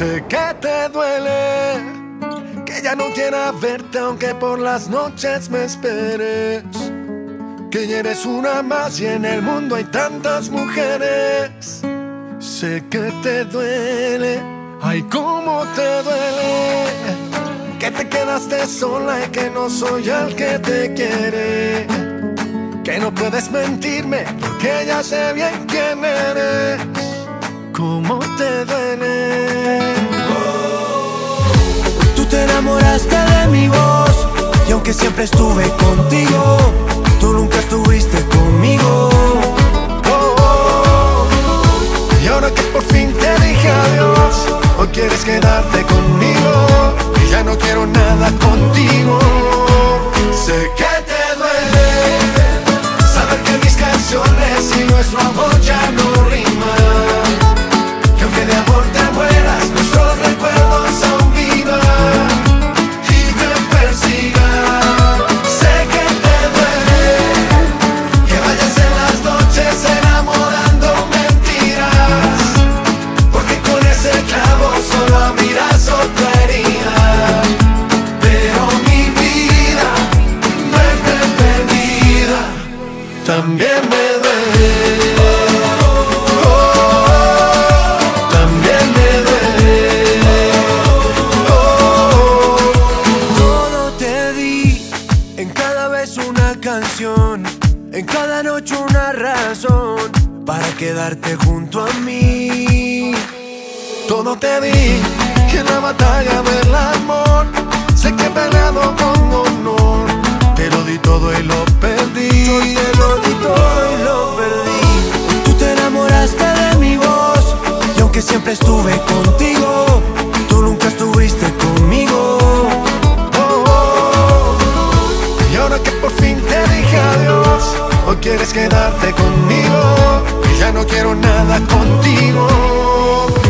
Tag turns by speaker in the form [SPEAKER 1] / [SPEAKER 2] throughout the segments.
[SPEAKER 1] Sé que te duele, que ya no quiera verte aunque por las noches me esperes. Que ya eres una más y en el mundo hay tantas mujeres. Sé que te duele, ay cómo te duele. Que te quedaste sola y que no soy el que te quiere. Que no puedes mentirme porque ya sé bien quién eres. ¿Cómo te duele?
[SPEAKER 2] Tú te enamoraste de mi voz y aunque siempre estuve contigo, tú nunca estuviste conmigo.
[SPEAKER 1] Y ahora que por fin te dije adiós, hoy quieres quedarte en
[SPEAKER 2] cada vez una canción, en cada noche una razón para quedarte junto a mí.
[SPEAKER 1] Todo te di en la batalla del amor sé que he peleado con honor. Te lo di todo y lo perdí.
[SPEAKER 2] Yo te lo di todo y lo perdí. Tú te enamoraste de mi voz y aunque siempre
[SPEAKER 1] quieres quedarte conmigo y ya no quiero nada contigo.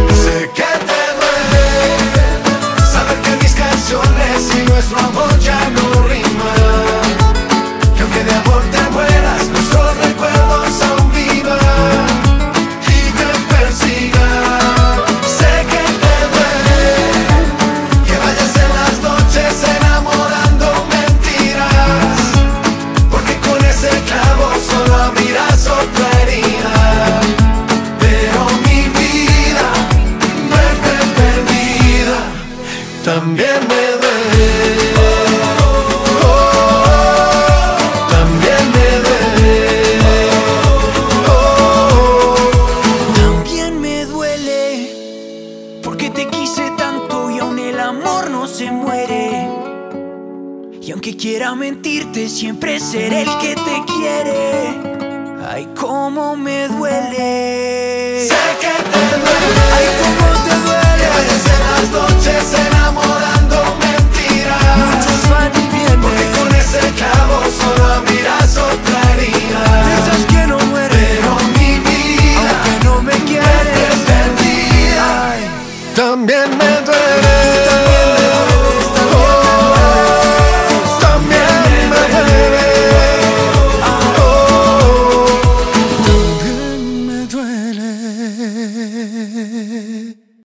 [SPEAKER 1] Sé que te duele saber que mis canciones y nuestro amor ya no Y
[SPEAKER 2] aunque quiera mentirte, siempre seré el que te quiere. Ay, cómo me duele.
[SPEAKER 1] siento eres